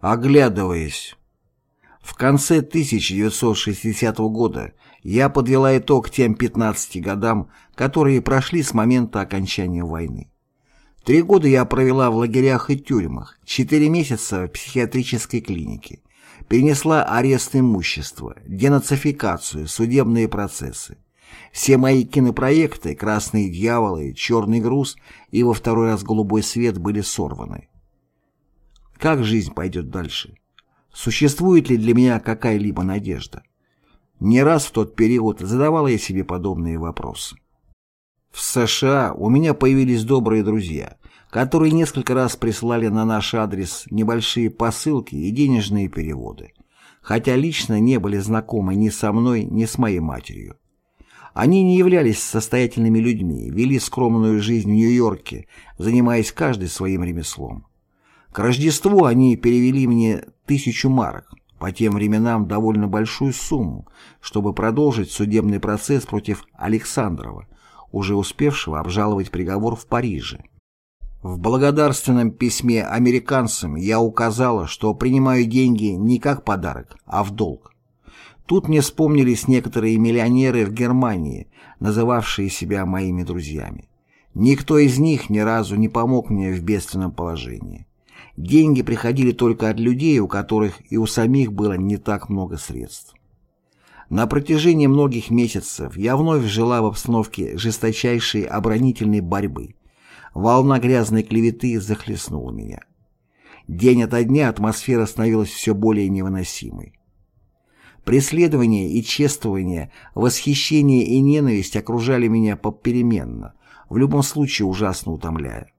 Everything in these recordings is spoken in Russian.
Оглядываясь. В конце 1960 года я подвела итог тем 15 годам, которые прошли с момента окончания войны. Три года я провела в лагерях и тюрьмах, четыре месяца в психиатрической клинике, перенесла арест имущества, денацификацию, судебные процессы. Все мои кинопроекты «Красные дьяволы», «Черный груз» и во второй раз «Голубой свет» были сорваны. Как жизнь пойдет дальше? Существует ли для меня какая-либо надежда? Не раз в тот период задавала я себе подобные вопросы. В США у меня появились добрые друзья, которые несколько раз прислали на наш адрес небольшие посылки и денежные переводы, хотя лично не были знакомы ни со мной, ни с моей матерью. Они не являлись состоятельными людьми, вели скромную жизнь в Нью-Йорке, занимаясь каждый своим ремеслом. К Рождеству они перевели мне тысячу марок, по тем временам довольно большую сумму, чтобы продолжить судебный процесс против Александрова, уже успевшего обжаловать приговор в Париже. В благодарственном письме американцам я указала, что принимаю деньги не как подарок, а в долг. Тут мне вспомнились некоторые миллионеры в Германии, называвшие себя моими друзьями. Никто из них ни разу не помог мне в бедственном положении. Деньги приходили только от людей, у которых и у самих было не так много средств. На протяжении многих месяцев я вновь жила в обстановке жесточайшей оборонительной борьбы. Волна грязной клеветы захлестнула меня. День ото дня атмосфера становилась все более невыносимой. Преследование и чествование, восхищение и ненависть окружали меня попеременно, в любом случае ужасно утомляя.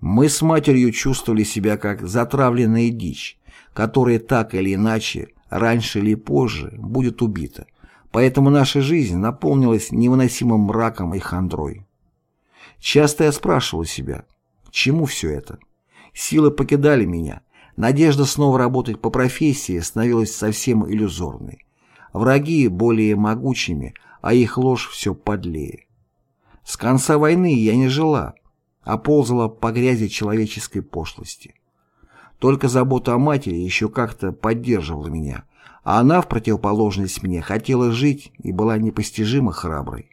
Мы с матерью чувствовали себя как затравленная дичь, которая так или иначе, раньше или позже, будет убита, поэтому наша жизнь наполнилась невыносимым мраком и хандрой. Часто я спрашивал себя, чему все это? Силы покидали меня, надежда снова работать по профессии становилась совсем иллюзорной. Враги более могучими, а их ложь все подлее. С конца войны я не жила, а ползала по грязи человеческой пошлости. Только забота о матери еще как-то поддерживала меня, а она, в противоположность мне, хотела жить и была непостижимо храброй.